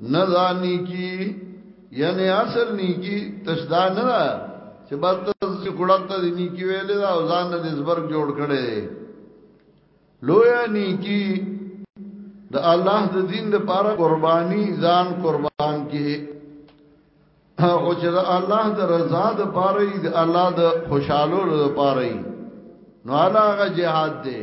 نه دا نیکی یعنی اصل نیکی تشدا نه دا چې بس تاسو کړهت د نیکی ویلې دا او ځان د زبرګ جوړ کړي لویا نیکی د الله د دین د پاره قربانی ځان قربان کړي او چې د الله د رضا د پاره د الله د خوشحالولو د پاره نو هغه جهاد دی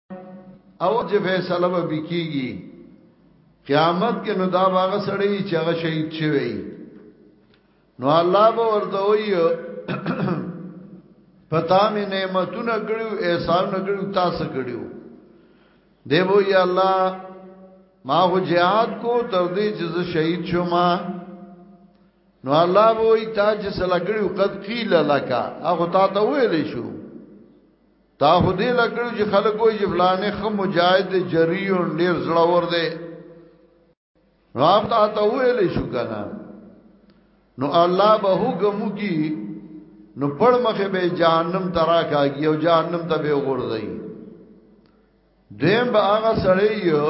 او چې فیصله به کیږي قیامت کې نو دا باغ سړی چې هغه شهید شوی نو الله به ورته وایي پتا می نعمتونه کړو احسان کړو تاسو کړو دی وو یا الله ما هو jihad کو تر دې چې زه شهید شوم نو الله وو ای تا چې سلګړو قد قیل لکا هغه تا ته ویل شو تا خو دې لګړو چې خلک وایي چې فلانه خو مجاهد دی جریون ډیر زړه ور دی رابطه ته ویل شو کنه نو الله به حکم کی نو پړ مخه به جهنم ترا کاږي او جهنم ته به غورځي دویم به هغه سړی یو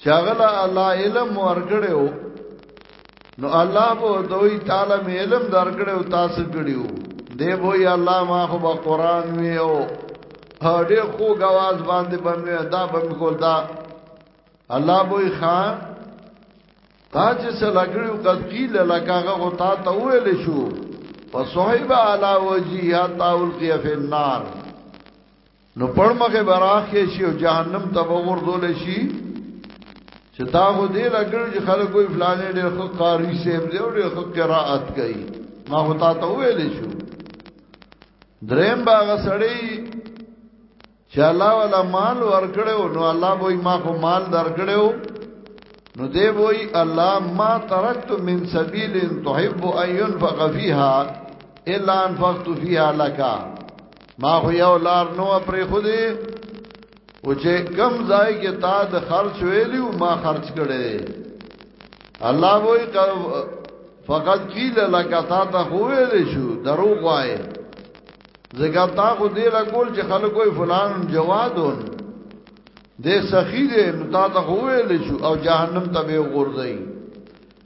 چې هغه له الله علم ورکړو نو الله به دوی تعالی مې علم درکړو تاسو کړیو دی وو یا الله ما خو به قران ویو هډې خو غواز باندې باندې دا به کول دا الله به خان تا چې سلګړو قتقیل لکاغه او تا ته ویل شو فصحب علی وجیه تا القی فی النار نو پړمخه براخې شي او جهنم ته وګورځول شي چې تا خو دې لګړ چې خلک وي فلانې ډېر خو قاری سیب دې او ډېر خو قرائت کوي ما خو تا ته ویل شو دریم باغ سړی چې الله ولا مال ورکړو نو الله وای ما خو مال درکړو نو دی وای الله ما ترکت من سبیل تحب ان ينفق فيها الا انفقت فيها لك ما خو یو لار نو پر خو دې او چې کم ځای کې تا د خرچ ویلیو ما خرچ کړي الله وای فقط کیل لکه تا ته خو ویل شو درو غوای زګا تا خو دې لا کول چې خلکو فلان جوادون دې سخی دې نو تا ته خو ویل شو او جهنم ته به ورځي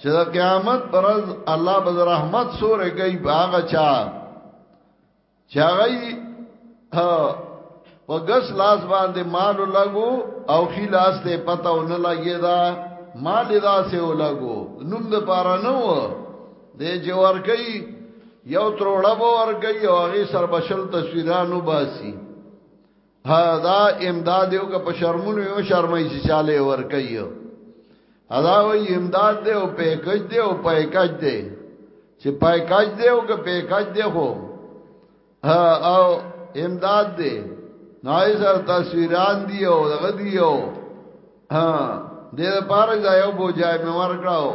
چې د قیامت پر ورځ الله به رحمت سورې کوي باغ چا چاغي په ګس لاس باندې مال لګو او خي لاس ته پته ونه لګي دا مال دا سه ولګو نوم د پاره نه و د جوار کوي یو تروړه به ورګي او هغه سر بشل تصویرانو باسي دا امداد یو که په شرمونو یو شرمای چې چاله ور کوي ادا وی امداد دی او پیکج دی او پیکج دی چې پیکج دی او که پیکج دی خو او امداد دی نای سر تصویران دی او دغه دی او ها دې پاره ځایو بوجای مې ورکړاو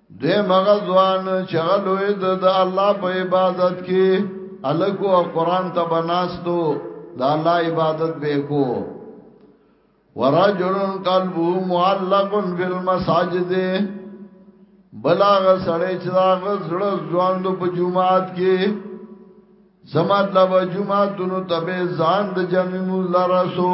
دوی مغه ځوان چې غلوې د الله په عبادت کې الکو او قران ته بناستو د الله عبادت به کو ورجل قلبه معلق بالمساجد بلاغ سړی چې دا غزړه ځوان د په جمعات کې زمات لا جمعه دونو تبه ځان د جمع مولا رسو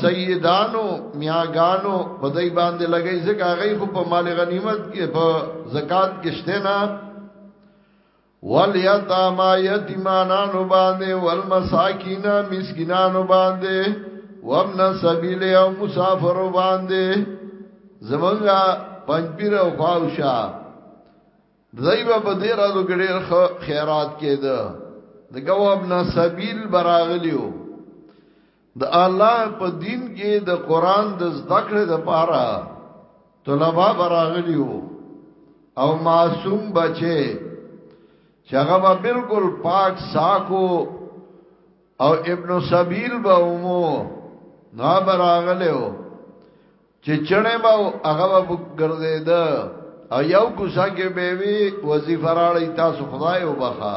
سیدانو میاګانو په دای باندې لګی زګه غي خو په مال غنیمت کې په زکات کې شته نه والیتاما یتیمانانو باندې والمساکین مسکینانو باندې وابن سبیل او مسافر باندې زمونږه پنځپیر او خواوشا دایبه په دې راځو کې ډېر خیرات کېده د ګواب نه سبیل براغلیو د الله په دین کې د قران د زده کړې لپاره طلبه براغلی وو او معصوم بچي چې هغه به بالکل پاک ساکو او ابن سبیل به ومو نو براغلی وو چې چړې به هغه به ګرځید او یو کوسا کې به وی وظیفه راړی تاسو خدای وبخا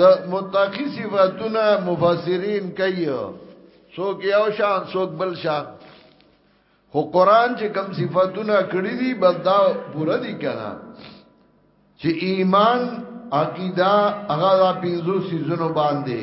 د متقی صفاتونه مفسرین کوي څوک یو شان څوک بل شان خو قران چې کم صفاتونه کړی دي بس دا پوره دي کنه چې ایمان عقیده هغه پینځو سيزونو باندې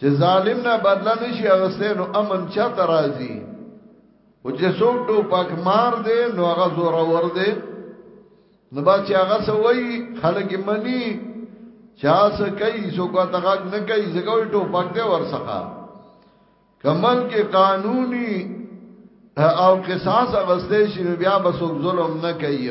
چې ظالم نه بدلا نشي اغسته نو امن چا ترازی او چې څوک ټو پاک مار دی نو هغه زور ور دی نو با چې هغه سوي خلک منی چا څه کوي څوک ته غږ نه کوي زګوي ټو پاک دی ور څخه کمل کې قانوني او قصاص اغسته شي بیا به څوک ظلم نه کوي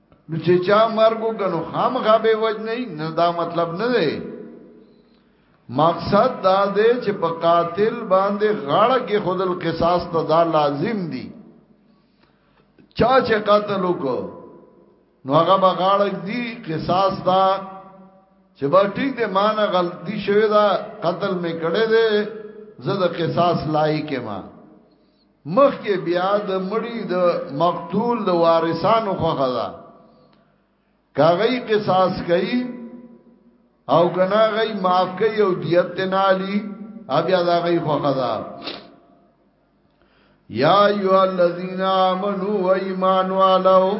نو چې چا مرګو کنو خامخا به وجنی نه دا مطلب نه دی مقصد دا دی چې په قاتل باندې غاړه کې خودل قصاص ته دا لازم دی چا چې قتل وکړو نو هغه به غاړه دی قصاص دا چې با ټیک دی مان غلطی شوی دا قتل می کړی دی زه د قصاص لایق ما مخکې بیا د مړی د مقتول د وارثانو خوخه ده کاغی قصاص کوي او کنا غي معاف کوي او دیت تنالی بیا دا غي خوخه ده یا ایو الذین آمنو و ایمان والو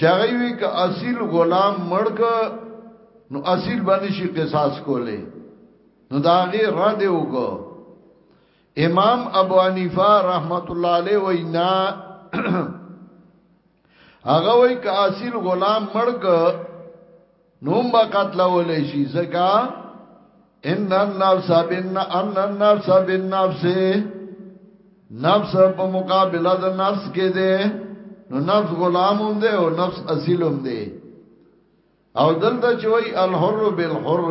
چاغي وی ک اصل غلام مړک نو اصل باندې شي قصاص کوله نو داغه رد وکړو امام ابو حنیفه رحمت الله علیه وینا هغه وی ک اصل غلام مړک نوم با قتل ولې شي زکا ان النفس بن ان النفس بالنفس نفس په مقابله د نفس کې ده نو نفس غلام هم ده او نفس اصیل هم ده او دلته چې وای الحر بالحر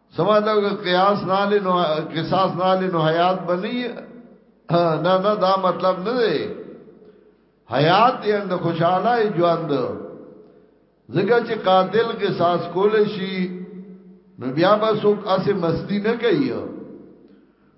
سما دا قیاس نه لینو قصاص نه لینو حیات بنی نه نه دا مطلب نه دی حیات یې اند خوشاله ژوند زګه چې قاتل قصاص کول شي نو بیا به څوک اسه مستی نه کوي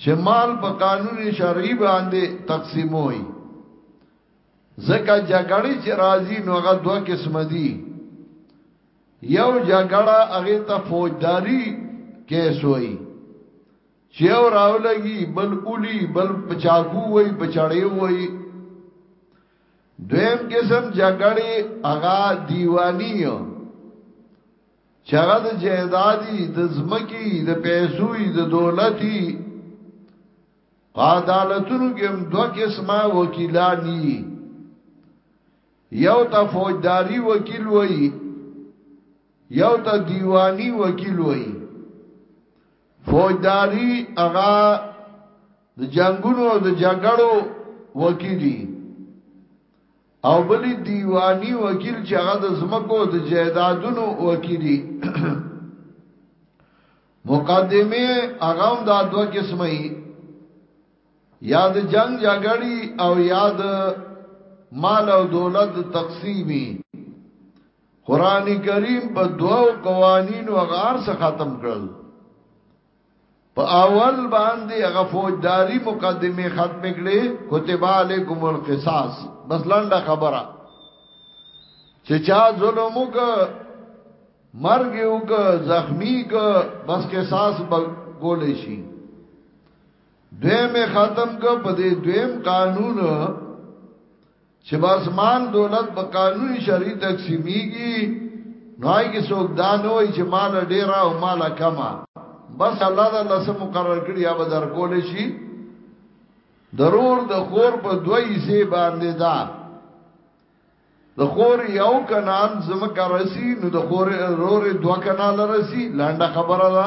چې مال په قانون شرعي باندې تقسیموي زکه جګړې چې راځي نو هغه دوه قسم دي یو جګړه هغه ته فوجداري کیس وای چې او راولګي بل اولی بل پچاکو وای پچړې وای دویم قسم جګړې هغه دیوانی یو چې هغه د جیدادي د زمکی د پیسوي د دولتي عدالتونو کې هم دوه قسمه وکیلانی یو ته فوجداري وکیل وای یو ته دیوانی وکیل وای فوجداري هغه د جنگونو او د جګړو وکیلی او بل دیوانی وکیل چې هغه د زمکو د جیدادونو وکیلی مقدمه هغه هم دا دوه قسمه یاد جنگ جګړی او یاد مال او دولت تقسیمی قران کریم په دوو قوانینو غار څخه ختم کړل په اول باندې هغه فوجداري مقدمه ختم کړي کتب علیکم القصاص بس لنډه خبره چې چا ظلم وک مرګ وک زخمی ک بس قصاص بګول شي دویم ختم ک په دې دویم قانون چې باسمان دولت په قانوني شرعي تقسیمیږي نو آی کې څوک دا نه وای چې مال ډیر او مال کم بس الله دا لسه مقرر کړی یا به در کول شي ضرور د خور په دوی سي باندې دا د خور یو کنال زمکه رسی نو د خور رور دو کنال رسی لانډه خبره ده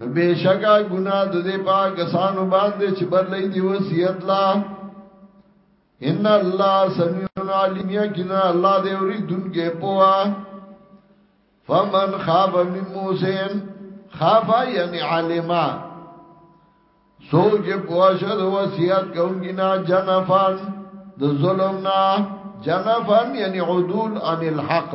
نو بشکا ګنا د دې پاک سانو باندې چې برلې دی وصیت لا ان الله سميع عليم یقینا الله دې اوریدونکې پوها فمن خاف من موسین خاف یعنی علما سوچ پوشد وصیت کونگی نا جنفان د ظلم نا جنفان یعنی عدول عن الحق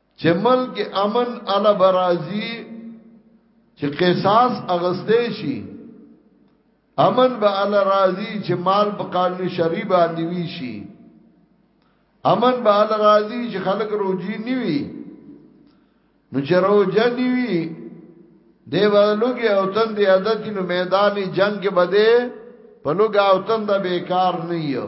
چې ملک امن الا برازي چې قصاص اغستې شي امن به الا راضي چې مال په قانون شری باندې وی شي امن به الا راضي چې خلک روجي نیوي نو چې روجه نیوي دیو لوګي او تن دی عادت نو میدان جنگ کې بده په لوګا او تن دا بیکار نه یو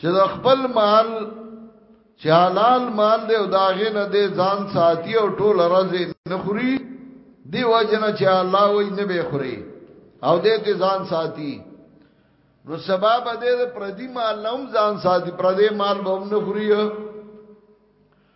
چې د خپل مال چې حلال مال دی او داغه نه دی ځان ساتي او ټول ورځ نه خوري دی وجنه چې الله وای نه به خوري او دې ته ځان ساتي نو سبب دې پردي مال نوم ځان ساتي پردي مال به هم نه خوري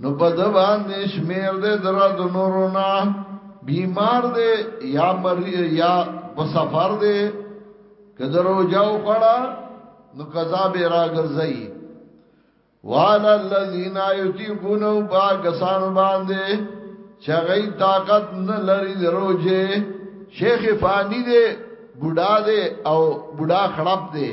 نو په د باندې شمیر دې درا د نورو نه بیمار دې یا مری یا په سفر دې کدرو جاو خړا نو قضا به راګرځي والا الذين يطيقون باغسان باندې چغی طاقت نه لري دروځي شیخ فانی دې بوډا دې او بوډا خړپ دې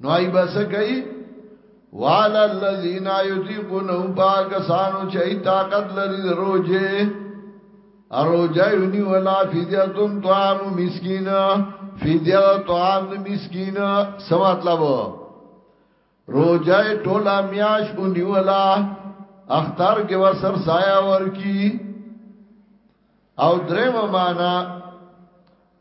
نو ای بس کوي والا الذين يطيقون باغسانو چي طاقت لري روزه اروجه ونی ولا فدیتون طعام مسکین فدیه طعام مسکین سم مطلب روزه ټولا میاش ونی ولا اختر کې وسر سایه ورکی او دریم معنا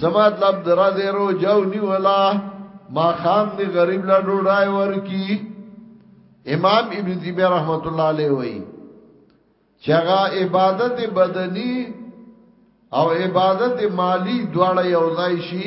زما طلب درا دې رو جاو نیولا ما خام دې غریب لا ډوډای ورکی امام ابن تیمیه رحمت الله علیه وایي چغا عبادت بدنی او عبادت مالی دواړه یو ځای شي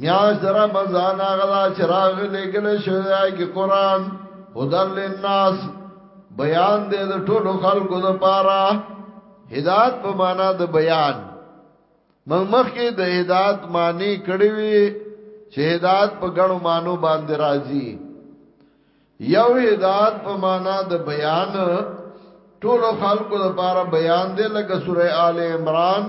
میاش در رمضان غدا چراغ لګل شوی کی قران هدل للناس بیان دې د ټولو خلکو د پاره هدایت په معنا د بیان موږ مخکې د هدایت معنی کړی وی چې هدایت په ګڼو مانو باندې راځي یو هدایت په معنا د بیان ټولو خلکو لپاره بیان دی لکه سوره آل عمران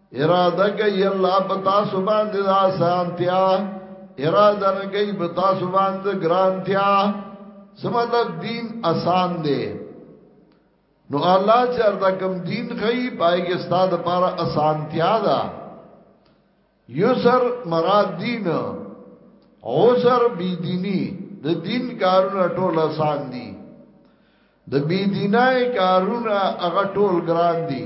اراده کوي الله پتا سبحان دې آسانتیا اراده نه کوي پتا سبحان دې ګرانتیا سمته دین آسان دی نو الله چې اردا کم دین خی پای کې ستاد لپاره آسانتیا ده یسر مراد دین عسر بی دینی د دین کارونه ټول آسان دي د بی دینای کارونه هغه ټول ګران دي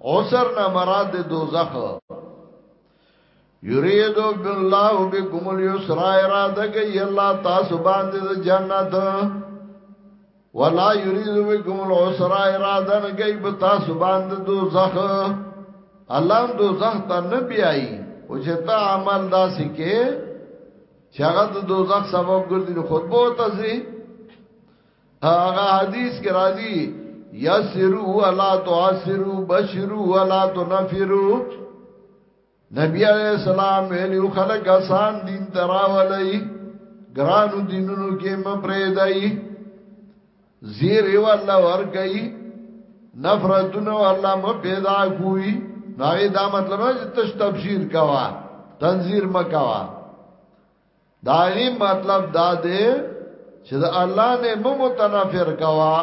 اوسر نه مراد دوزخ یرید بالله بكم اليسر اراده کوي الله تاسو باندې د جنت ولا یرید بكم العسر اراده نه کوي په تاسو باندې دوزخ الله دوزخ ته نه بیایي او چې تا عمل داسې کې چې هغه د دوزخ سبب ګرځي خود بو تاسو هغه حدیث کې راځي یسرو ولا تعسرو بشرو ولا تنفرو نبی علیہ السلام ویلو خلق آسان دین تراولای ګرانو دینونو کې مپرې دای زیر والله ور گئی نفرتونه والله م پیدا کوی نو دا مطلب نه چې تش تبشیر کوا تنذیر مکوا دا یې مطلب دا دی چې د الله نه مو متنفر کوا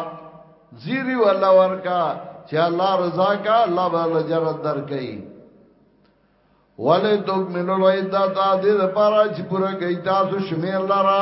زیری ولا ورکا چې الله رضا کا الله به جنت درکې ولې دوګ منو وای دا تا دې لپاره چې پورا گئی تاسو شمیر لرا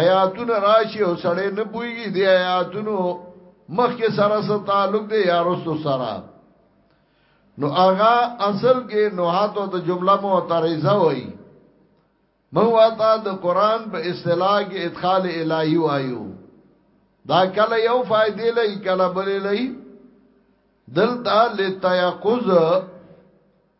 آیاتونه راشي او سړی نه پويږي دی آیاتونو مخ کې سره سره تعلق دی یا رسو سره نو هغه اصل کې نو هاتو د جمله مو ترېزه وای مو واتا د قران په اصطلاح کې ادخال الهي وایو دا کله یو فائدې لای کله بلې لای دلته لتیقظ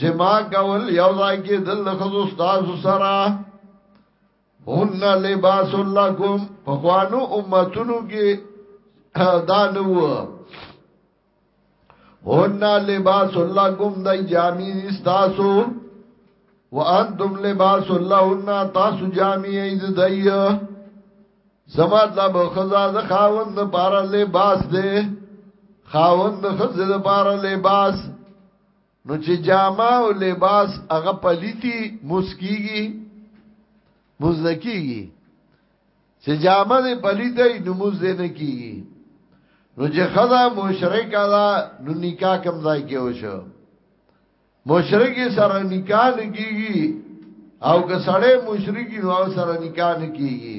جما کول یو ځای کې دل خزو استاد سره هن لباس لکم په خوانو امتونو کې دا نو هن لباس لکم دای جامې استاسو وانتم لباس لهن تاسو جامې اید دای زما طلب خزا ز خاوند پار لباس دے خاوند خزا ز پار لباس نو چې جامه او لباس هغه پلیتی مسکیږي مزکیږي چې جامه دې پلیتای نو مز نه کیږي نو چې خدا مشرک ادا نو نکاح کم ځای کې وشو مشرک سره نکاح نه کیږي او که سړی مشرکی نو سره نکاح نه کیږي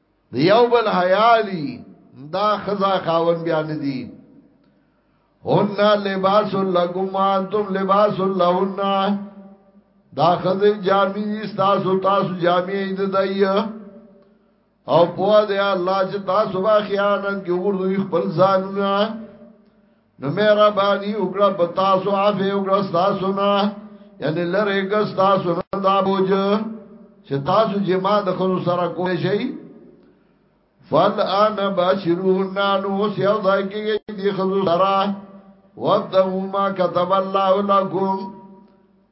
د یو بل حیالی دا خزا خاون بیا ندی هن لباس لکم وانتم لباس لهن دا خزه جامی تاسو تاسو جامی اید دای او په دې الله چې تاسو با خیانت کې وګورئ خپل ځانونه نو مهرباني وکړه په تاسو عفو وکړه تاسو نه یعنی لره ګس تاسو نه دا بوج چې تاسو چې ما د خو سره کوی شي فل ان بشرون نو سیو ځای کې دي خو سره وابتغوا ما كتب الله لكم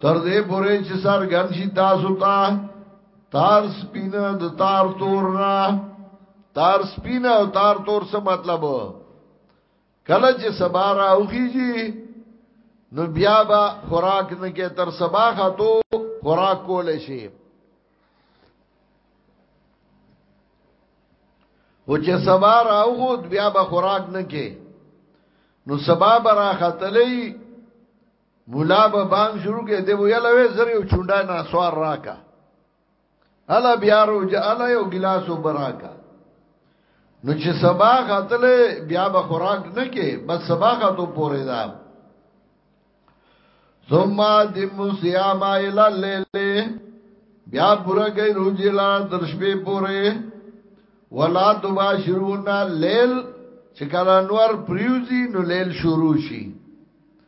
تر دې پورې چې سر ګن شي تاسو ته تار سپینه د تار تور نه تار سپینه او تار تور څه مطلب کله چې سبا راوخیږي نو بیا به خوراک نه کې تر سبا خاتو خوراک کول شي او چې سبا راوخود بیا به خوراک نه کې نو سبا به را خطلې مولا به بانګ شروع کې دی ویل وې زری او چونډای نه سوار راکا الا بیا روجه الا یو ګلاس وبراکا نو چې سبا غتل بیا به خوراک نه کې بس سبا غتو پورې دا ثم دم صيام الى الليل بیا پورا گئی روجی لا درشبه پوره ولا تباشرون لیل چې کله نور پریوزی نو لیل شروع شي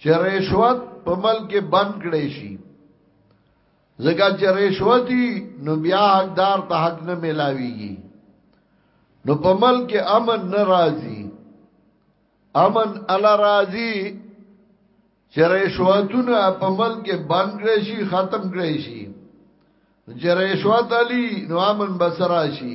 چې رشوت په ملک بند کړي شي زګا چې رشوتي نو بیا حقدار ته حق نه ملاويږي نو په ملک امن ناراضي امن الا راضي چې رشوتونه په ملک بند کړي شي ختم کړي شي چې رشوت علي نو امن بسرا شي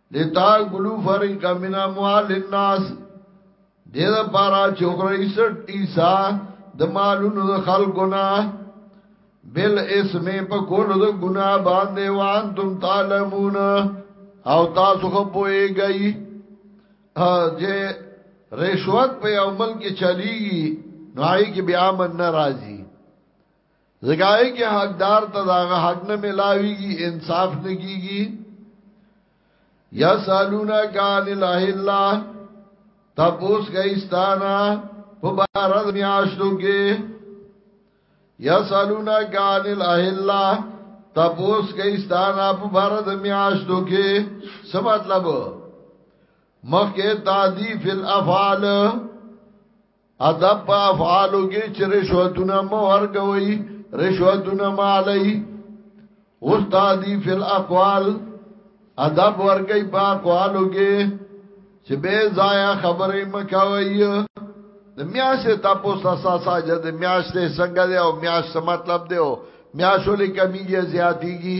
لتاک بلو فریق من اموال الناس دې دا پارا چوکرای سټ عیسا د مالونو د خلقنا بل اسم په کول د ګنا باندې وان تم تعلمون او تاسو خو پويږئ چې رشوت په عمل کې چلیږي نو هغه کې بیا من ناراضي زګای کې حقدار ته داغه حق نه ملاويږي انصاف نه کیږي یا سالونا کان الہ الله تپوس گئیستانا په بار د میاشتو کې یا سالونا کان الہ الله تپوس گئیستانا په بار د میاشتو کې څه مطلب مخکې تعدیف الافعال ادب په افعالو کې چې رشوتونه مو ورګوي رشوتونه مالي استادی فی الاقوال ادب ورګي په اقوالو کې چې به ضایع خبرې مکوي د میاشتې تاسو ساسا ساجه د میاشتې څنګه دی او میاشت مطلب دی او میاشولې کمیږي زیاتیږي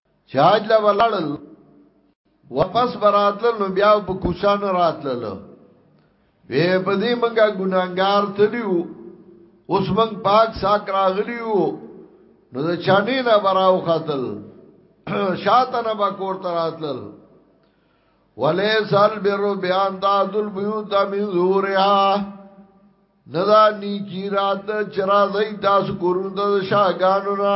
چاج لا ولاړل واپس براتل نو بیا په کوشان راتلل وی په دې منګه ګناګار تلیو اوس منګ پاک ساک راغلیو نو د چانې نه براو خاتل شاته نه با کور تراتل ولی سال بیرو بیان دا دل بیوتا من زوریا ندا نیکی رات چرا زی تاسو کورون دا شاگانو نا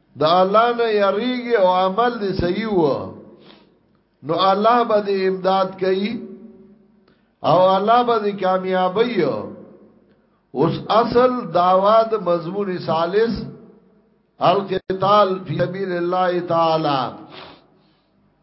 د الله نه یریږي او عمل دې صحیح و نو الله به دې امداد کوي او الله به دې کامیابی اوس اصل داواد مضمون ثالث القتال فی سبیل الله تعالی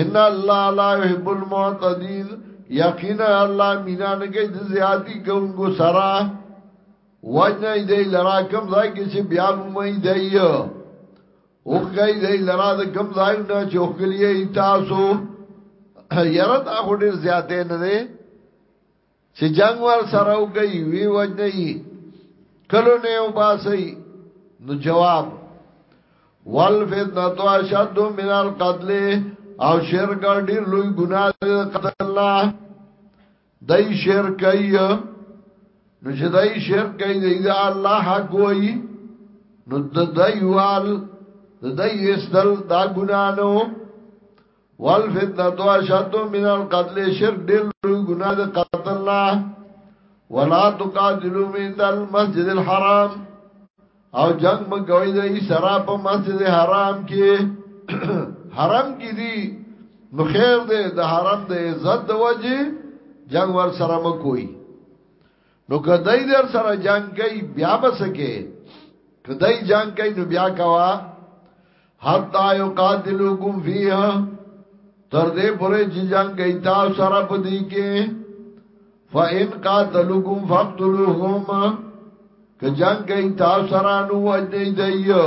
ان الله لا يحب المعتدين یقینا الله مینا نه کوي د زیاتی کوونکو سره وجنه دی لرا کم ځای کې چې بیا مې دی او کوي دی لرا د کم ځای نه چې اوخلیه تاسو یره دا هډیر زیاتې نه دی چې جنگ ور سره وګي وی وجنی کلو نه وباسي نو جواب والفتنه اشد من القتل او شرک ډیر لوی ګناه دی قتل الله دای شرک ای نو چې دای شرک ای دی دا الله حق وای نو د دای وال د دای استل دا ګناه نو والفتنه تو اشد من القتل شرک ډېر لوی ګناه ده قتل نه ولا تقاتلوا من المسجد الحرام او جنگ مګوي د سرا په مسجد حرام کې حرام کې دي نو خیر ده د حرام د عزت د وجه جنگ ور سره مکوئ نو کدی در سره جنگ کوي بیا بسکه کدی جنگ کوي نو بیا کوا حتا یقاتلوکم فیها تر دې پرې چې جنگ کوي تاسو سره پدی کې فإن قاتلوکم فقتلوهم که جنگ کوي تاسو سره نو وجنی دیو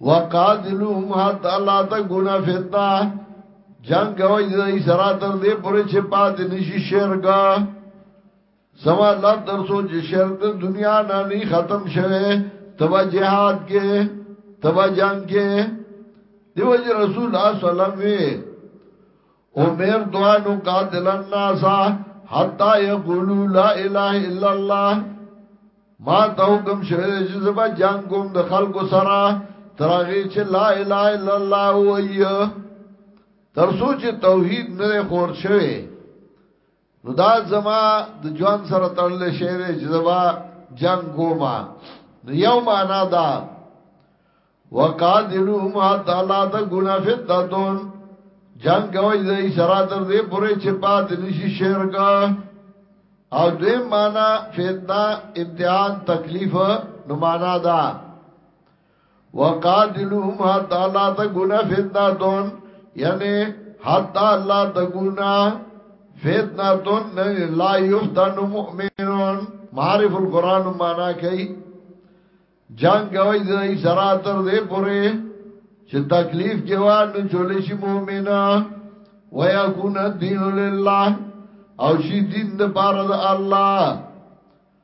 وقاتلوهم حتا لا تكون فتنه جنگ کوي دای سره تر دې پورې چې پات نشي شرک سما لب تر سو چې شرک د دنیا نه نه ختم شوه تبا جهاد کې تبا جنگ کې دیو جی رسول الله صلی الله علیه وسلم عمر دوانو قاتل الناس حتا یقولو لا اله الا الله ما ته حکم شوه چې زبا جنگ کوم د خلکو سره ترغه چې لا اله الا الله وایي تر سوچ توحید نه خور شوه نو دا زما د جوان سره تړل شي دی چې زما جنگ کوما نو یو معنا دا وقادرو ما تعالی د ګنا فتتون جنگ کوي زې سره تر دې پورې چې پات نشي شرک او دې معنا فتنه امتحان تکلیف نو معنا دا وقاتلهم حتا لا تکون فتنتون یعنی حتا لا تکون فتنتون لا یفتن مؤمنون معرف القرآن مانا کئی جنگ کوي د سرا تر دې پوره چې تکلیف کې و نو چولې شي مؤمنا ويكون الدين لله او شي دین د بار د الله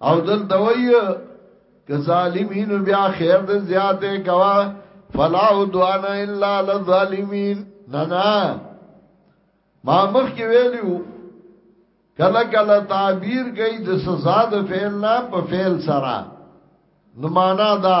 او دل دوی که ظالمین بیا خیر د زیاته کوا فلا عدوان الا للظالمین نه نه ما مخ کې ویلو کله کله تعبیر کوي د سزا د فعل نه په فعل سره نو معنا دا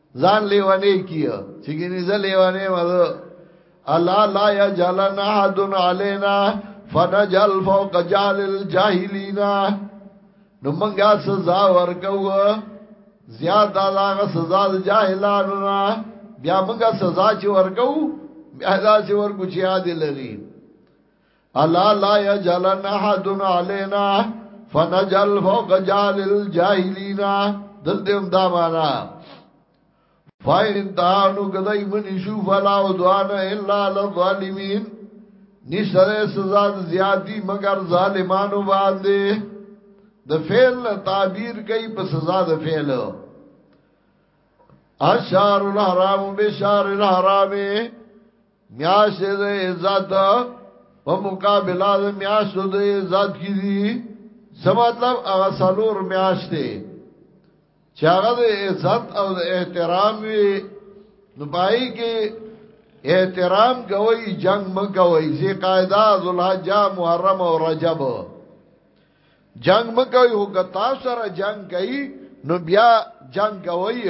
ځان لیوانه کیه چې ګینې ځ لیوانه مده الله لا یجلن احد علینا فنجل فوق جال الجاهلین نو منګه سزا ورکو زیاد دا هغه سزا د جاهلانو نه بیا موږ سزا چې ورکو بیا دا چې ورکو چې عادل لري الا لا یجلن احد علینا فنجل فوق جال الجاهلین دلته هم دا معنا فاین دانو کدای منی شو فلا عدوان الا للظالمین نشره سزا زیادی مگر ظالمانو باندې د فعل تعبیر کوي په سزا د فعل اشار الحرام بشار الحرام میاش د عزت په مقابله د میاش د عزت کی دي څه مطلب هغه سلور میاش ته چې هغه د عزت او د احترام وي نو پای کې احترام کوي جنگ مکوي زی قاعده ذوالحج محرم او رجب جنگ مکوي هو که تاسو سره جنگ کوي نو بیا جنگ کوي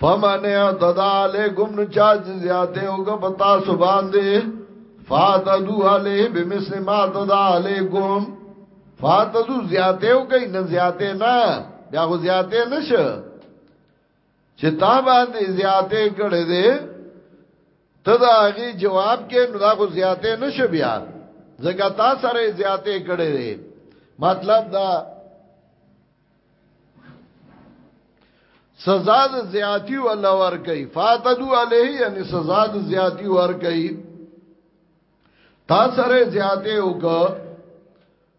فمن اعتدى عليكم نچاج زیاده اوګه پتا سبحان دې فاتدو علی بمثل ما تدا علیکم فاتدو زیاته اوګه نه زیاته نه بیا خو زیاته نشه چې تا باندې زیاتې کړې دي ته دا غي جواب کې نو دا خو زیاتې نشو بیا ځکه تا سره زیاتې کړې دي مطلب دا سزا د زیاتی ولا ور کوي فاتدو علیه یعنی سزا د زیاتی ور کوي تا سره زیاته وک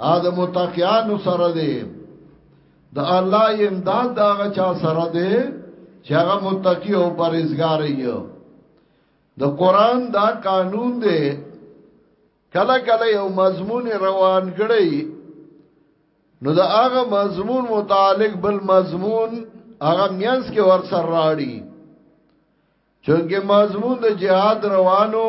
ا د متقیانو سره دی د الله امداد دا هغه چا سره دی چې هغه متقی او پرهیزګار یو د قران دا قانون دی کله کله یو مضمون روان کړي نو دا هغه مضمون متعلق بل مضمون هغه میانس کې ور سره راړي چونګه مضمون د جهاد روانو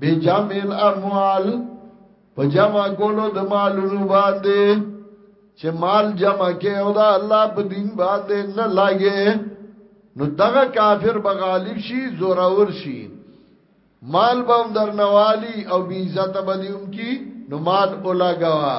بجمع الاموال په جمع کولو د مالونو باندې چې مال جمع کې او دا الله په دین باندې نه لاګي نو دغه کافر به غالب شي زور اور شي مال به هم درنوالی او بی عزت به دیوم کی نو مال اولاګوا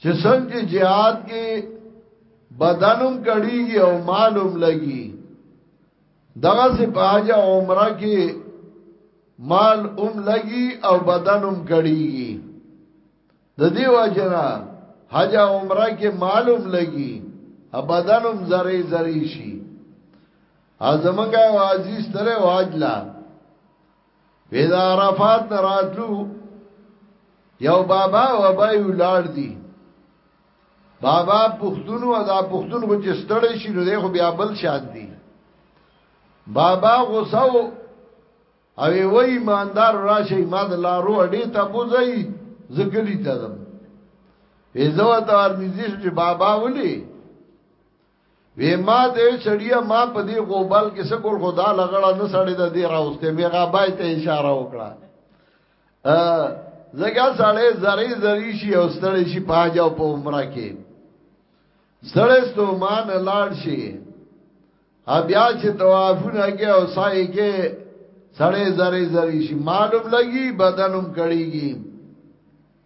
چې څنګه جهاد کې بدنم کړيږي او مالوم لګي دغه سي باج عمره کې مال اوم لګي او بدنم کړيږي د دې واجنا حج عمره کې مالوم لګي او بدنم زری زری شي ازمنګا عزیز تر واجلا وی دا عرفات نه راتلو یو بابا و بای ولار دی بابا پښتون و دا پښتون خو چې ستړی شي نو دی خو بیا بل شان دی بابا غوسه او وی ایماندار راشه ما د لارو اډې ته بوځي زکلی ته دم وی زو ته ورنږدې شو چې بابا ولي وی ما دې سړیا ما په دې غوبل کې سکول خدا لغړه نه سړې د دې راوسته می غابای ته اشاره وکړه ا زګا سړې زری زری شي او ستړې شي پاجاو په عمره کې سړې ستومان لاړ شي بیا چې توافونه کې او سای کې سړې زری زری شي معلوم لګي بدنم کړيږي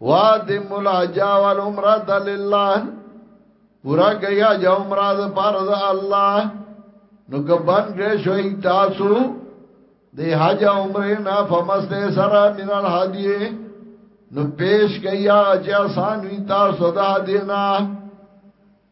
وادم العجا والعمرات لله پورا کیا جا عمره د پاره د الله نو کبن کړی شوی تاسو د حج عمره نه فمست سره من الحدی نو پیش کیا چې آسان وی تاسو د دینه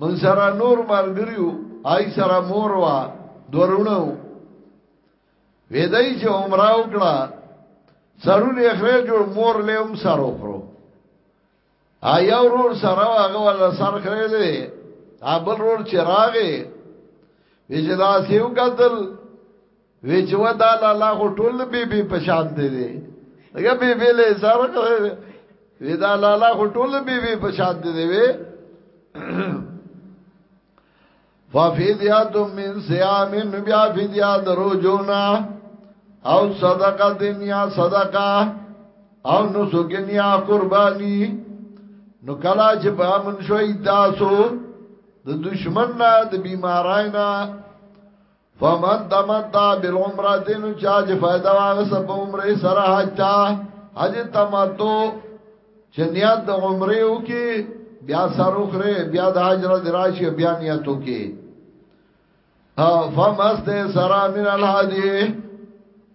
من سره نور مرګریو آی سره مور وا دورونو ویدای چې عمره وکړه سرونه خره جوړ مور له هم سره وکړو آیا ورور سره هغه ولا سر خره دی ابل ورور چې راغې ویجدا سیو قتل وی چې و دا لالا خو ټول بی بی پشان دی دی دغه بی بی له حساب کوي وی دا لالا خو ټول بی بی پشان دی دی وی ففیدیات من صیام بیا فیدیات روجونا او صدقه دنیا صدقه او نسکن یا قربانی نو کلا چې په امن شوي تاسو د دشمن نه د بیمارای نه فمن تمتع بالعمره نو چا چې فائدہ واغ سب عمره سره حج تا حج تمتع چې نیت د عمره وکي بیا سره خره بیا د حج را دراشي بیا نیت وکي فمست سرا من الهدی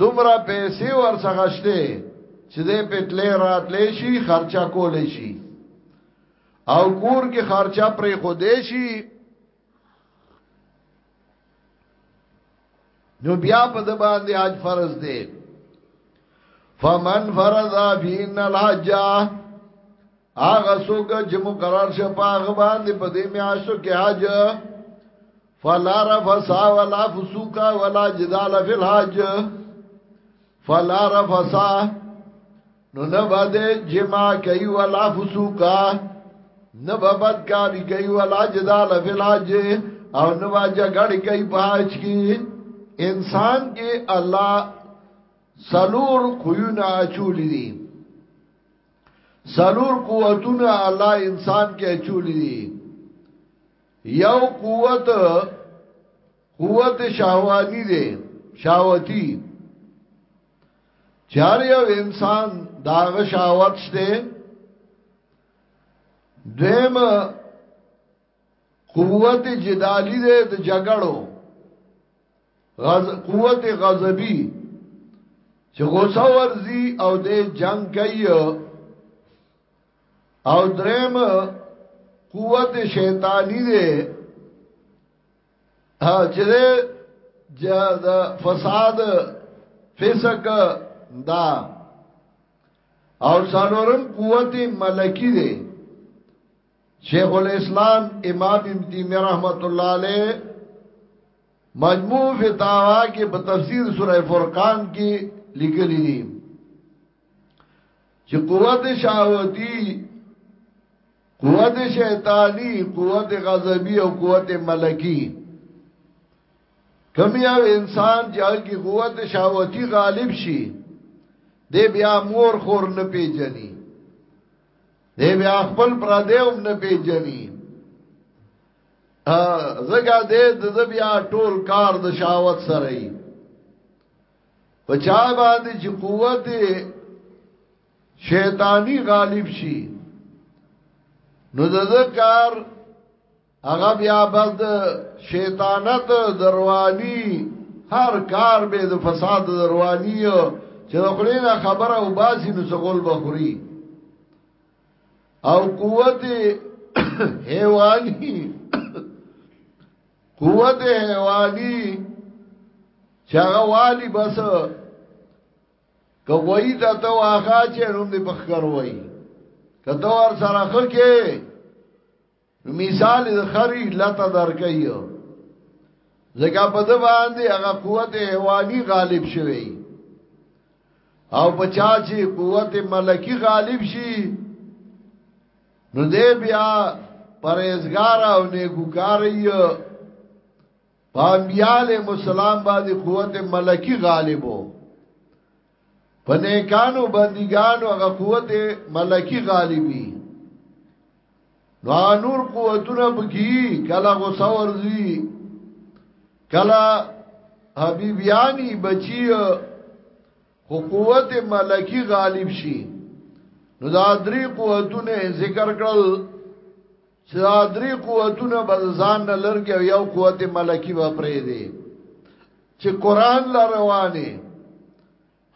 دومره پیسې ورڅخه شته چې دې پټلې راتلې شي خرچه کولې شي او کور کې خرچه پرې خو دې شي نو بیا په د باندې حج فرض دی فمن فرض فین الحج هغه څوک چې مقرر شه په هغه باندې په دې میاشتو کې حج فلا رفسا ولا فسوکا ولا جدال فی الحاج فلا رفسا نو نبا دے جمع کئی ولا فسوکا نبا بدکاری کئی ولا جدال فی الحاج او نبا جگڑ کئی پہاج کی انسان کې الله سلور خوونه اچولې دي سلور قوتونه الله انسان کې اچولې دي یو قوت قوت شهوانی دی شاوتی چار یو انسان داغ شاوت شته دیم قوت جدالی دی د جګړو غز قوت غضبی چې غوسه ورزي او د جنگ کوي او دریم قوت شیطانی دی چې د فساد فسق دا او څلورم قوت ملکی دی شیخ الاسلام امام ابن تیمیہ رحمت الله علیه مجموع فتاوا کې په تفسیر سوره فرقان کې لیکلي دي چی قوت شهوتی، قوت شیطانی، قوت غضبی او قوت ملکی کم یو انسان چې هغه کې قوت شهوتی غالب شي دی بیا مور خور نه پیژني دی بیا خپل پر دیوم نه پیژني زګه دې د بیا ټول کار د شهوت سره ای په چا باندې چې قوت شیطانی غالب شي نو د ذکر هغه بیا بس د شیطانت دروانی هر کار به د فساد دروانی چې خلینا خبره او باسي نو سغول بخوري او قوت حیوانی قوت حیوانی چاگا والی بس که غوئی تا تو آخا چه نم دی پخکر وئی که تو ار سرخه که مثال د خری لته درکې زګه په د باندې هغه قوت حیواني غالب شوی او بچا چې قوت ملکی غالب شي نو دې بیا پرهیزګار او نیکوکار یو پامبیاله مسالم باندې قوت ملکی غالبو پنیکانو بندګانو هغه قوت ملکی غالبی نو نور قوتونه بکی کلا غوسه ورزی کلا حبیبیانی بچی خو قوت ملکی غالب شي نو دا درې قوتونه ذکر کړل چې دا درې قوتونه بل ځان نه لرګي او یو قوت ملکی و پرې دی چې قران لا رواني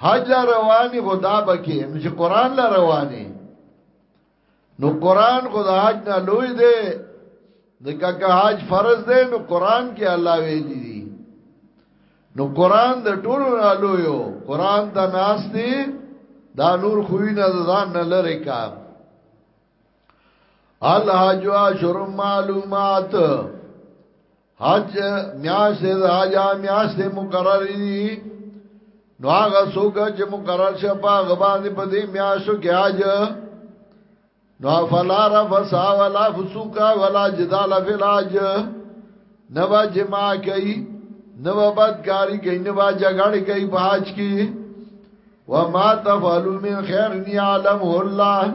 حج لا رواني خدا بکې چې قران لا رواني نو قران خو د حج نه لوی دی ځکه که حج فرض دی نو قران کې الله ویلي دي نو قران د ټولو نه لوی او قران ته ناس دی دا نور خوی نه ځان نه لری کا الحج اشر معلومات حج میاش د آیا میاش ته مقرر دي نو هغه څوک چې مقرر شه په غبان په دې میاشو کې حج نو فلا رفسا ولا فسوقا ولا جدال فی الحج نوا جما کوي نوا بدګاری کوي نوا جګړه کوي په حج کې وما تفعلوا من خير يعلمه الله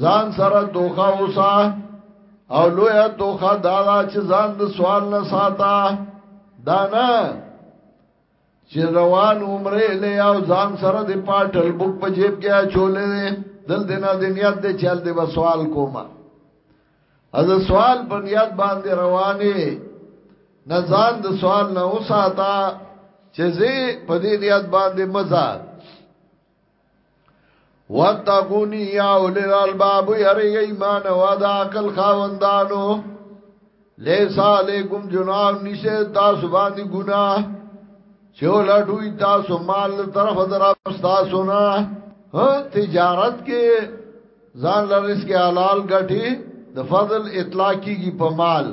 ځان سره دوخه اوسا او لوی دوخه دادا چې ځان د سوال نه ساته دانا چې روان عمره لې او ځان سره د پاټل بوک په جیب کې چولې دل دینه د نیت دې چل دې وسوال کوما از سوال په نیت باندې رواني نه ځان د سوال نه اوساته چې زه په دې نیت باندې مزه واتقونی یا اولی الالباب یری ایمان و دا عقل خاوندانو لیسا علیکم جناح نشه تاسو باندې ګناه چې ولټوي تاسو مال طرف دراب تاسو نه تجارت کې ځان لرس کې حلال غټي د فضل اطلاقي کی په مال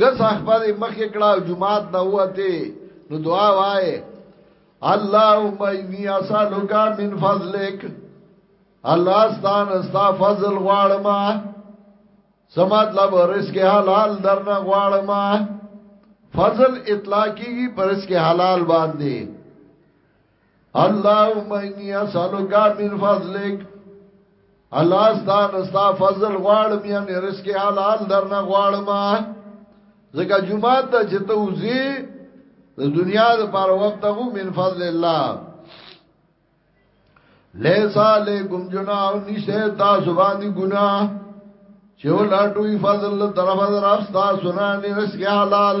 ګس اخبار مخ کړه جمعات نه وته نو دعا وای اللهم انی اسالک من فضلک الله ستان استا فضل غواړم سمات لب رزق حلال درنه غواړم فضل اطلاقی پر رزق حلال باندې اللهم انی اسالک من فضلک الله ستان ستا فضل غواړم یا رزق حلال درنه غواړم زکه جمعه ته چې ته وزي د دنیا د پر وخت غو من فضل الله لیسا لیکم جناح نشته تاسو باندې ګناه چې ولاټوي فضل طرف طرف تاسو نه رزق حلال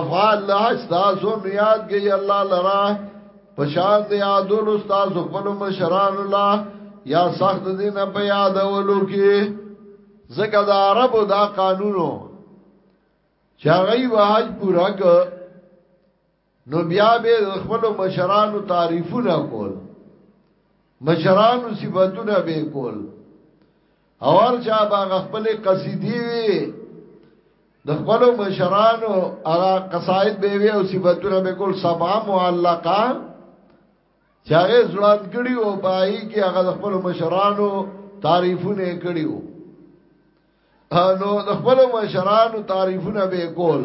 افعال له استاسو نیاد گئی الله لرا پشان دی عادل استاس خپل مشران الله یا سخت دین په یاد ولو کې زګه د عربو دا قانونو چاغي وحج پورا ک نو بیا به خپل مشرانو تعریفونه کول مشرانو صفاتونه به کول اور چا باغ خپل قصیدی وی د خپل مشرانو هغه قصاید به وی او صفاتونه به کول سبا معلقه چاغه زړات کړي او پای کې هغه د خپل مشرانو تعریفونه کړي وو نو د خپل مشرانو تعریفونه به کول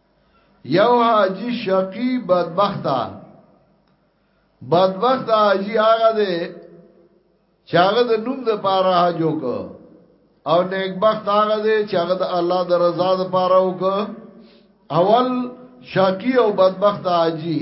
یو حاجی شقی بدبخته بدبخت حاجی هغه دی چې هغه د نوم د پاره حج وکړ او نیک بخت هغه دی چې هغه د الله د رضا د پاره وکړ اول شاکی او بدبخت حاجی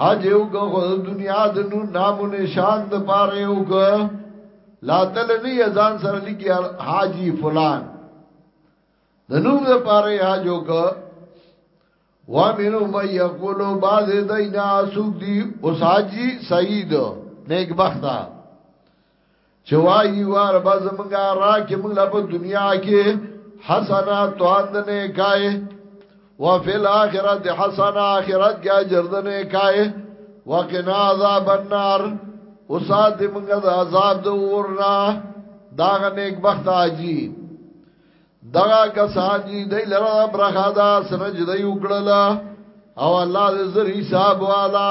حج یو که خو د دنیا د نو نام و نشان د پاره یو که لا تل نه یزان سره لګي حاجی فلان د نوم د پاره حج یو که وا مینو مې یقولو باز دینا سوق دی اوس حاجی سعید نیک بختا چې وایي وار به زمونږه را کې مونږ له په دنیا کې حسنا توان د نه کای و فی الاخرت حسنا اخرت کې اجر د نه کای وقنا عذاب النار اوسات مونږ د عذاب د اورنا دا نیک بخت اجی دغه کسان چې د لره برخه دا سرج دی وکړه او الله دې زری صاحب والا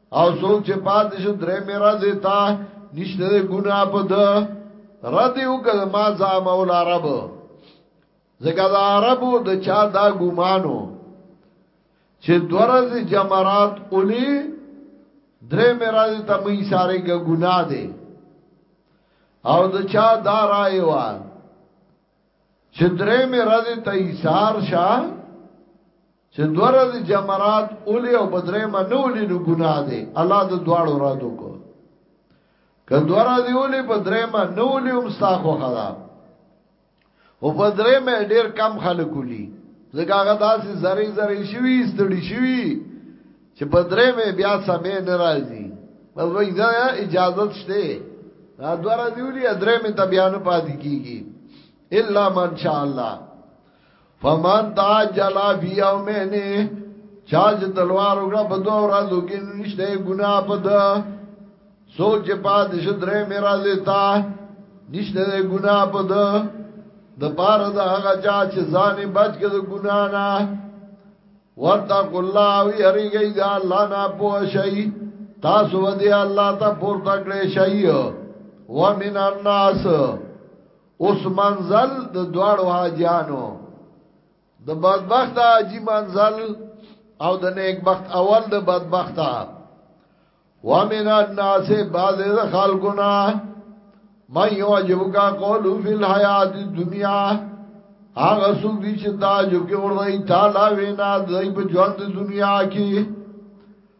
او څوک چې پاتې شو درې مې راځي تا نشته د ګنا په د رد یو کله ما ځا مولا عرب زګا د عربو د چا دا ګمانو چې دورز جمرات اولی درې مې راځي ته مې ساري ګنا ده او د چا دا راي وا چې درې مې راځي ته ایثار شه چې دوه ورځې جمرات اولی او بدرې ما نه اولی نو ګناه دی الله د دواړو رد وکړو که دوه ورځې اولی بدرې ما نه اولی هم ستا خوخه ده او بدرې مې ډېر کم خلک اولی ځکه هغه داسې زری زری شوي ستړي شوي چې بدرې مې بیا سمې نه راځي بس وای دا اجازه شته دا دوه ورځې اولی درې مې ته بیا نه پاتې کیږي الا ماشاء الله فمن تعجل فی یومین چا چې تلوار وکړه په دوه ورځو کې نشته ګناه پد سوچ پاد شدره میرا زیتا نشته ګناه پد د بار د هغه چا چې ځان بچ کړي ګناه نه ورته ګلا او یریږي دا الله نه پوه شي تاسو ودی الله ته پورته کړی شي و من الناس اوس منزل د دواړو حاجانو د بدبخت حاجی منزل او د نیک بخت اول د بدبخت ومن الناس بعض خلقنا من يعجبك قولو في الحياة الدنيا هغه څوک دي چې دا جو کې ورته تعالی وینا دای په ژوند دنیا کې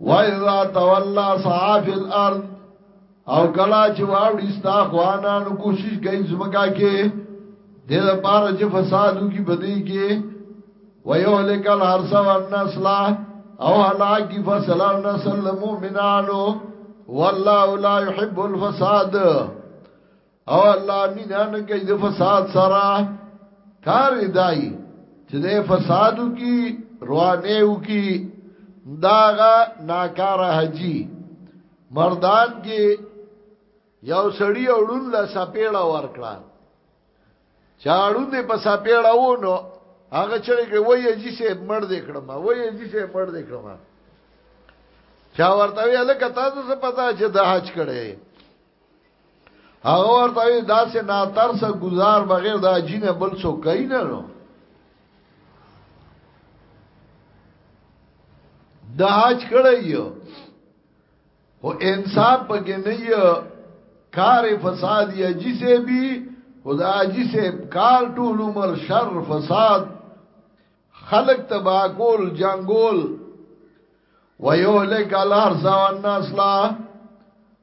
واذا تولى سعى في الارض او کلا چې واوړي ستا خوانا نو کوشش کوي زمکا کې د لپاره چې فسادو کې بدی کې ويهلك الحرث والنسل او هلاکی فصل او نسل مؤمنانو والله لا يحب الفساد او الله مینا نه کوي د فساد سره کار دی چې د فسادو کی روانه و کی داغه ناکار حجی مردان کې یو سړی اورون لا سپېړه ورکړه چاړون دې په سپېړه و نو هغه چې کې وایي چې سه مړ دې کړم وایي چې سه مړ دې کړم چا ورته وی الکه تاسو څه پتا چې د حج کړي هغه ورته دا سه نا ترس گزار بغیر دا جینه بل سو کین نو د حج کړی یو او انصاف پکې نه یو کار فساد یا جسے بھی خدا جسے کار ټول عمر شر فساد خلق تبا کول جنگول ويهلك الارض والناس لا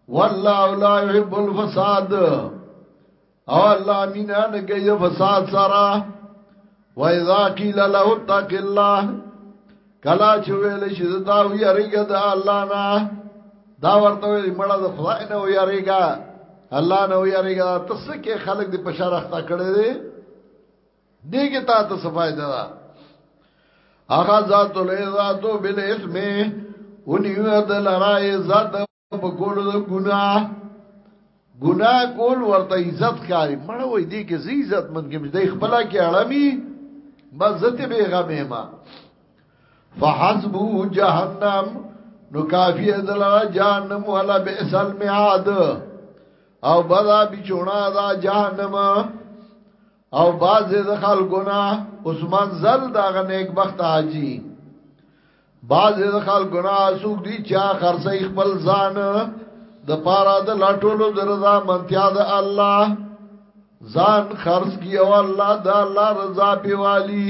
والله لا يحب الفساد او الله مینا نه کوي فساد سره و اذا قيل له اتق الله کلا چې ویل شي دا ویریګه د الله نه دا ورته ویل مړه د خدای نه ویریګه الله نه ویریګه تاسو کې خلک د بشارت کړي دي دې کې تا ته صفای ده هغه ذات له ذاتو بل اسمه ونیو د لړای ذات په کولو د ګنا ګنا کول ورته عزت کاری مړه وې دې کې زی عزت من کې دې خپل کې اړمی بس زته به غمه ما فحسبو جهنم نو کافی دل جهنم ولا بئس المعاد او بدا بچونا دا جهنم او باز د خلګونا عثمان زل دا غ نیک بخت حاجی باز د خلګونا سوق دی چا خرڅې خپل ځان د پارا د لټولو درزا منتیا د الله ځان خرڅ کی او الله د الله رضا پیوالی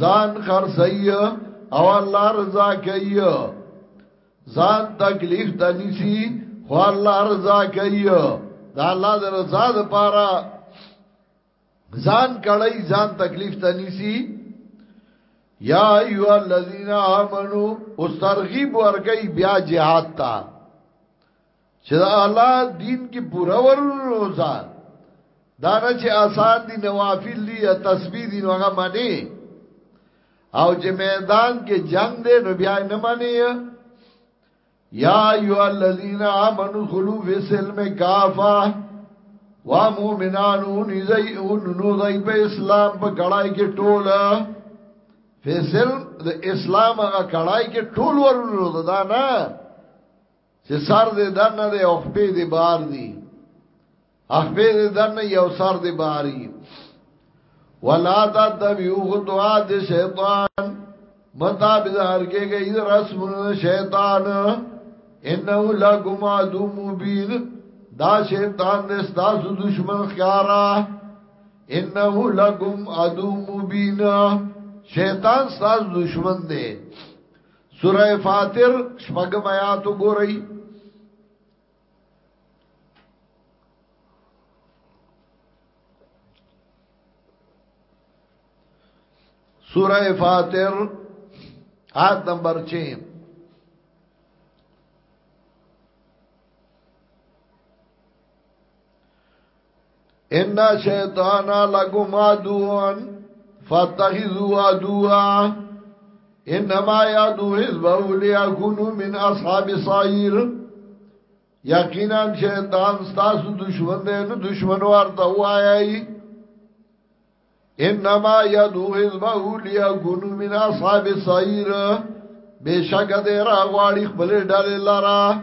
ځان خرڅي او الله رضا کوي ځان تکلیف ته نسی خو الله رضا کوي دا الله د رضا لپاره ځان کړی ځان تکلیف ته نسی یا ایو الذین آمنو استرغیب ورکی بیا جهاد تا چې د الله دین کې پوره ورځه دا نه چې آسان دي نوافل دي یا تسبیح دي نو هغه معنی او چې میدان کې جنگ دی نو بیا نه معنی یا ایو الذین آمنو خلو فی سلم کافا وا مومنانو نزی او نوزی په اسلام په کړای کې ټول فی سلم د اسلام هغه کړای کې ټول ورونو دا نه چې سر دې دنه دې او خپې دې بار دي خپې دې دنه یو سر دې باري ولا تا تبیو خطوا دې شیطان متا بظاهر کې گئی رسم شیطان انه لکم عدو مبین دا شیطان دې ستاسو دشمن خیارا انه لکم عدو مبین شیطان ستاسو دشمن دی سوره فاتر شپږم آیات وګورئ سوره فاتر آیت نمبر 6 ا ان شیطان لکم عدوان فاتخذو عدوان انما یادو حزبه لیکونو من اصحاب سعیر یقینا شیطان ستاسو دشمن دی نو دشمن ورته وایي انما یادو حزبه لیکونو من اصحاب سعیر بشک دې را غواړي خپل ډلې لاره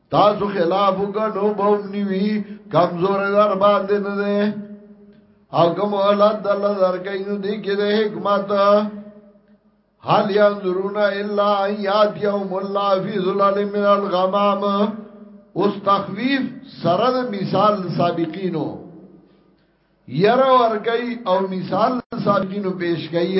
تاسو خلاف وګڼو بوم نیوی کمزور در باندې نه ده او کوم اولاد د الله درکې نو دې کې د حکمت حال ينظرون الا ايات يوم الله في ظلال من الغمام اوس تخويف سره د مثال سابقینو ير ورګي او مثال سابقینو پیش کړي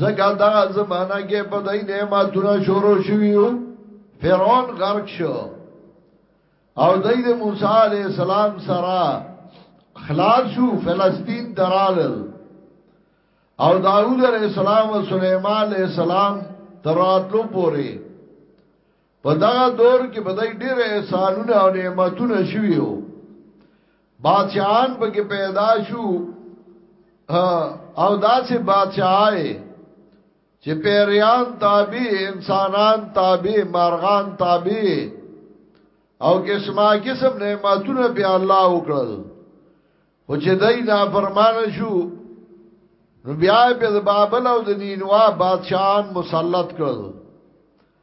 زګا دا زمانہ کې په دای نعمتونه شروع شویو فرعون غرق شو او دای د موسی علی السلام سره خلاص شو فلسطین درالل او داوود علیہ السلام او سلیمان علیہ السلام تراتلو پوری په دا دور کې بدای ډېر احسانونه او نعمتونه شویو بادشاہان په کې پیدا شو او داسې بادشاہي چې پیریان تابع انسانان تابع مارغان تابع او قسمه قسم نعمتونه به الله وکړل خو چې دای نه فرمان شو نو بیا په بابل او د نینوا بادشاہان مسلط کړل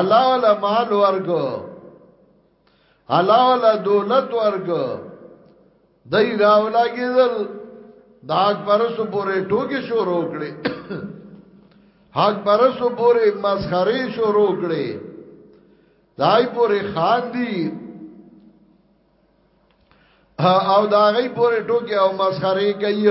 الله ولا مال ورکو الله ولا دولت ورکو دای راولا کېدل داګ پرسو پورې ټوګي شروع کړي حق پرسو پورې مسخري شروع کړي دای پورې خان دي او دا غي پورې ټوګي او مسخري کوي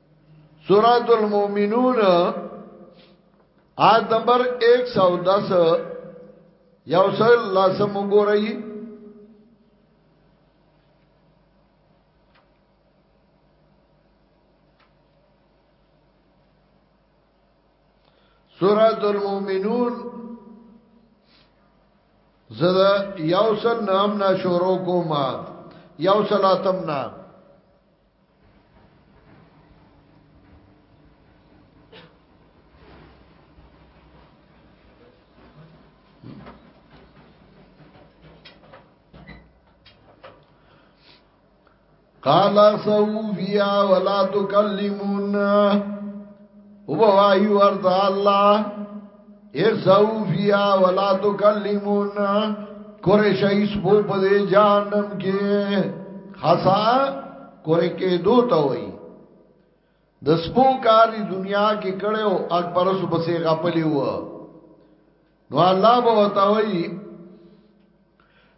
سورۃ المؤمنون آیت نمبر 110 یو سل لاسم وګورئ سورۃ المؤمنون زدا یوصل نام نا شروع کوما یوصل اتم نا قال سوفيا ولا تكلمونا او بوایو ارض الله اخزو فیا ولا تکلمون کره شای سبو په دې جانم کې خاصا کره کې دو ته وای د سبو کار دی دنیا کې کړو اکبر سو بسې غپلی و نو الله به وتاوي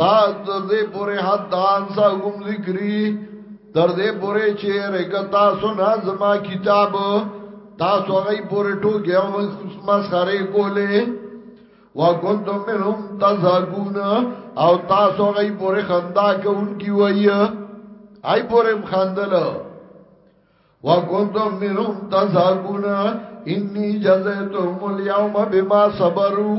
تاز در دې پورې حد دان سا کوم ذکری در دې پورې چې رګ تاسو نه زما کتاب تاسو هغه پورې ټوګه او مسخره کولې وا کنتم منهم تزهقون او تاسو هغه پورې خندا کوونکی وای آی پورې مخاندل وا کنتم منهم تزهقون انی جزیتهم اليوم بما صبروا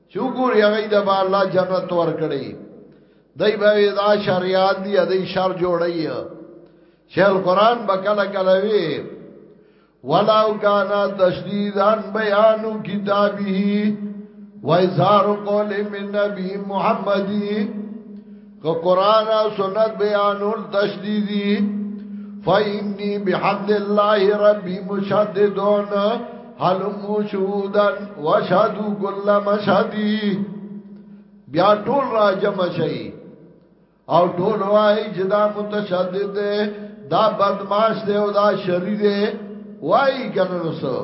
چو ګور یغی د با الله جنت ور کړی دای به دا شریعت دی دای شر جوړی شیخ قران بکلا کلوی ولو کان تشدیدا بیان کتابه و اظهار قول من نبی محمدی که قرآن او سنت بیانول تشدیدی فإني بحمد الله ربي مشدد حلم شهودا وشهدو كل مشهدي بیا ټول را جمع شي او ټول وای چې دا متشدد دی دا بدمعاش دی او دا شری دی وای کنه رسو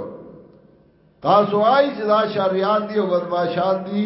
تاسو وای چې دا شریان دی او بدمعاشان دی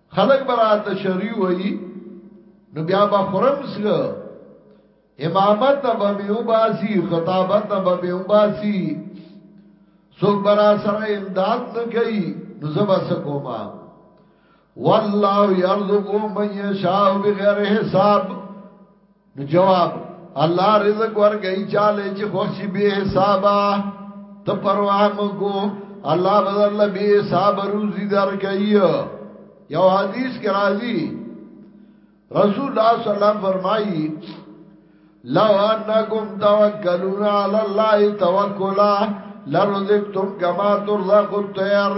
خلق برا تشریع وئی نو بیا با خرمسگ امامت نبا میو باسی خطابت نبا میو باسی سوک برا سر امداد نکی نو زبا سکو ما واللہ یرزقو من یشاو بغیر حساب جواب الله رزق ورکړي چاله چې خوشي به حسابا ته پروا مګو الله بدل به حساب روزي درکړي یو حدیث کې راځي رسول الله صلی الله علیه وسلم فرمایي لو انکم توکلون علی الله توکلا لرزقتم کما ترزق الطير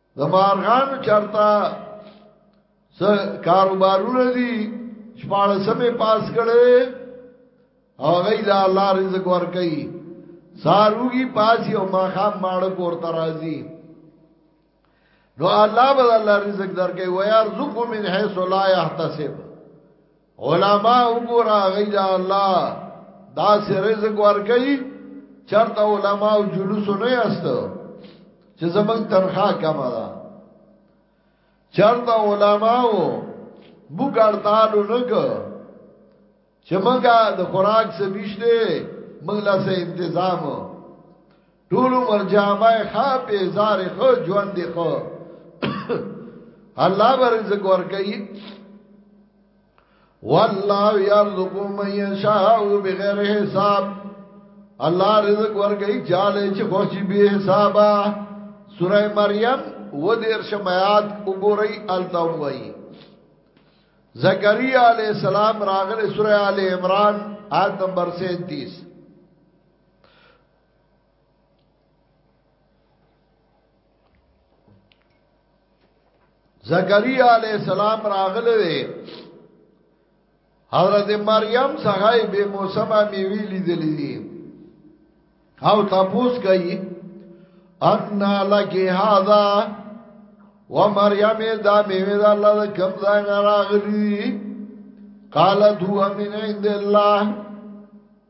د مارغانو چرتا څه کاروبارونه دي شپاړه سمې پاس کړي او غي لا الله رزق ور کوي ساروږي پاسي او ماخام ماړه کور ترازي نو الله به الله رزق درکې ويار زق من حيث لا يحتسب علما وګورا غیدا الله دا سي رزق ورګي چرته علما او جلوس نه است چې زمنګ تنخواه کما ده چرته علما وو بوګړتالو نګ چې مونږه د خوراک سمشته مونږ لا سه تنظیم ټول عمر جامه خا په زار خو ژوند دی خو الله ورزق ورکي والله يرزق من يشاء بغیر حساب الله رزق ورکي چاله چې خوشي به حسابا سوره مریم و دیر شمایات وګورئ التوي زکریا علیہ السلام راغله سوره آل عمران آیت نمبر 37 زکریا علیہ السلام راغله وی حضرت مریم څنګه به موسم می ویلی دلی دی او تاسو کوي ان لک هذا و مریم دا می وی دا الله کوم ځای راغلی قالت هو من عند الله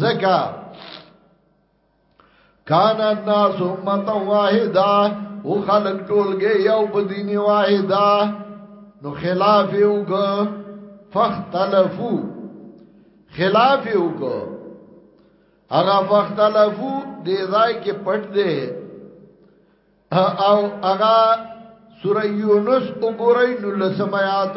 زکا کان الناس امه واحده او خلق ټولګه یو په دین واحده نو خلاف یو ګ فختلفو خلاف یو ګ هغه فختلفو دې ځای کې پټ دی او هغه سوره یونس وګورئ نو لسمات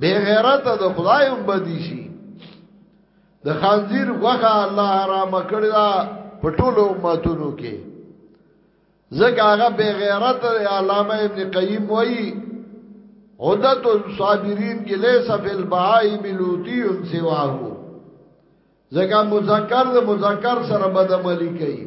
بے غیرت د خدای هم بدی شي د خنزیر غوخه الله حرام کړی دا په ټولو امتونو کې زکه هغه بے غیرت علامه ابن قیم وایي عدت الصابرین کې لیس فی البهائم لوتی سواه زکه مذکر د مذکر سره بدعملی کوي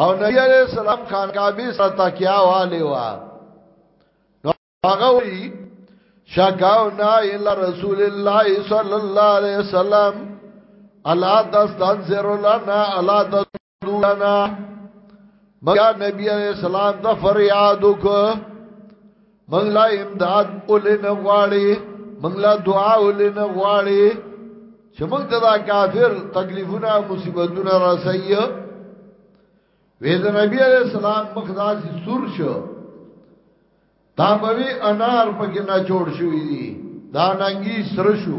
او نبی علیہ السلام خان کعبه سره تکیا والے وا نو هغه وی شکاونا الی رسول الله صلی الله علیه وسلم الا تستنذر لنا الا تدلنا مګا نبی علیہ السلام ته فریاد وکړه من لا امداد اولی نغواړي من لا دعا اولی نغواړي چې موږ ته دا کافر تکلیفونه او مصیبتونه راسي وې د نبی عليه السلام مخ داسې سور شو دا موي انار پکې نه جوړ شوې دي دا ننګي سر شو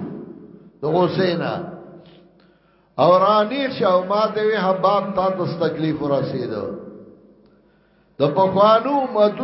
د حسینا اورانی شو ما ته وی حباب تا تس تکلیف رسیدو د پخوانو مدو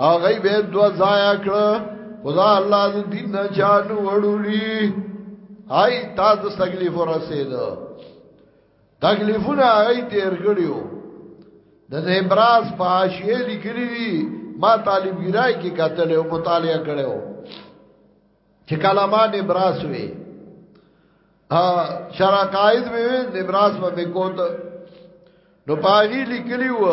هغه به دوا ضایع کړ خدا الله دې دین نه چانو وړولي هاي تاسو تکلیف ورسېد تکلیفونه هاي تیر کړیو د زبراس په حاشیه لیکلي دي ما طالب ګرای کې قتل او مطالعه کړو چې کلمه نبراس وي ا شرع قائد به نبراس به کوته نو پاغي لیکلی و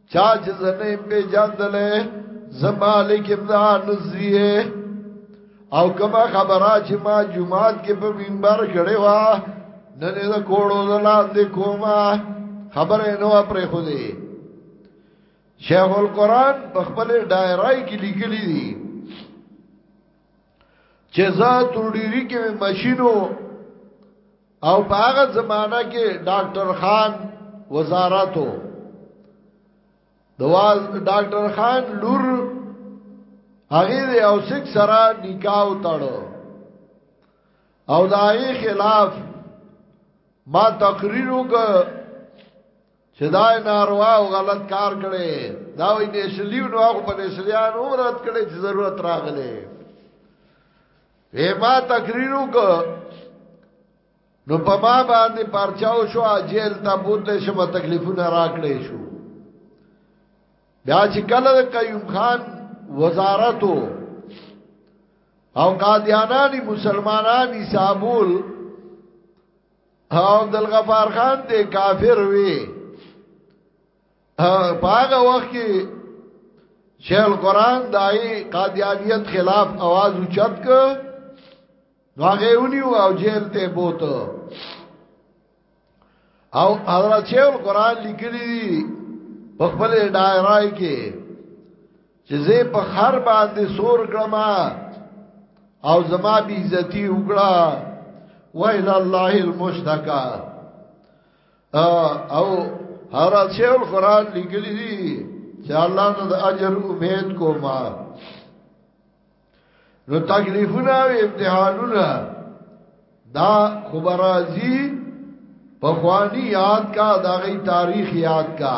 چا چې زنه په جاندلې زمالک ابن نزیه او کما خبره چې ما جمعات کې په منبر کړي وا نن دا کوړو لاندې کومه خبره نو پرې خو دې شیخ القران په خپل ډایرای کې لیکلي دي چې زه تر ډیری کې ماشینو او په هغه زمانہ کې ډاکټر خان وزارتو دواز ډاکټر خان لور هغه دی او سک سره نکاح وتاړو او دای خلاف ما تقریر وکړ چې دا ناروا او غلط کار کړي دا وې نشلیو نو هغه په نشلیان عمر رات کړي چې ضرورت راغله وې ما تقریر وکړ نو په ما باندې پرچاو شو اجل ته بوتل شو تکلیفونه راکړې شو بیا چې کله قیوم خان وزارتو او قادیانانی مسلمانانی صابول عبد الغفار خان ته کافر وی پاګه وخت کې شیخ القران دای قادیانیت خلاف आवाज اوچت ک واغه ونیو او جیل ته بوته او حضرت شیخ القران لیکلی دی په خپل دایره کې چې زه په خر باندې سور کړم او زما بی عزتی وکړه ویل الله المشتکا او هر شیء القران لیکلی دی چې الله نه د اجر امید کوما نو تکلیفونه او امتحانونه دا خبرازی په خوانی یاد کا دا غي تاریخ یاد کا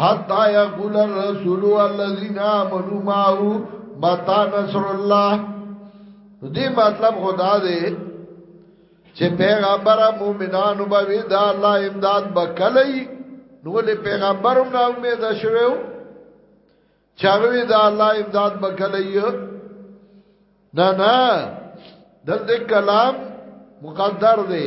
حتا یقول الرسول والذین آمنوا معه متا نصر الله دې مطلب خدا دې چې پیغمبر مومنانو به دا الله امداد وکړي نو له پیغمبرم نه امید شوو چاوی دا الله امداد وکړي نه نه دلته کلام مقدر دی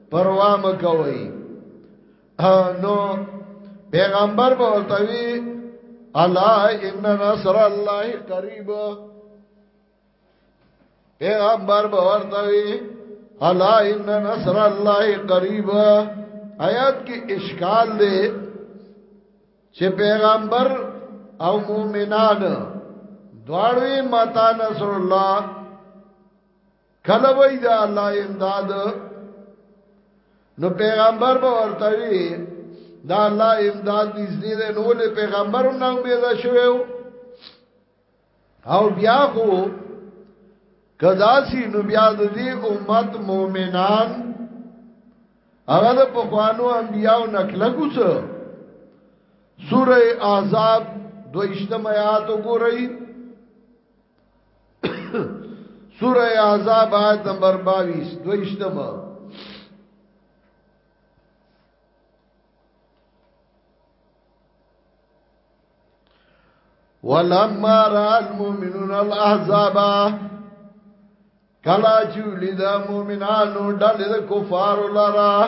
پروا مکوي نو پیغمبر به ورته وی الا ان نصر الله قریب پیغمبر به ورته وی الا ان نصر الله قریب آیات کې اشکال دی چې پیغمبر او مومنان دواړوی متا نصر الله کله وای دا الله امداد نو پیغمبر به ورته وی دا الله امداد نږدې ده نو له پیغمبر نه امید شوو او بیا خو کدا سی نو بیا د دې امت مؤمنان هغه د پخوانو انبیاو نکله کوڅ سوره احزاب دویشتم آیات وګورئ سوره احزاب آیت نمبر 22 دویشتمه ولما را المؤمنون الاحزاب کلا چولی دا مومنانو ډلې د کفارو لرا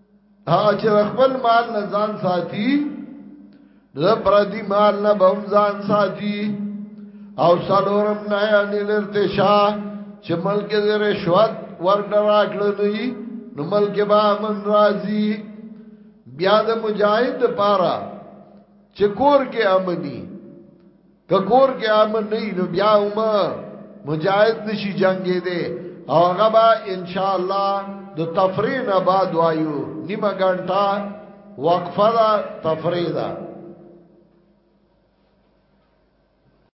هغه چې خپل مال نه ځان ساتي د پردي مال نه بم ځان ساتي او سالورم نه یعنی لرتشا چې ملک دې رشوت ورنه راکړل نه نو ملک با من راضي بیا د مجاهد پارا چې کور کې امني که کور کې امن نه نو بیا هم مجاهد نشي جنگي دي او هغه به ان شاء الله د تفریح نه بعد وایو نیمه ګنټه وقفه ده تفریح ده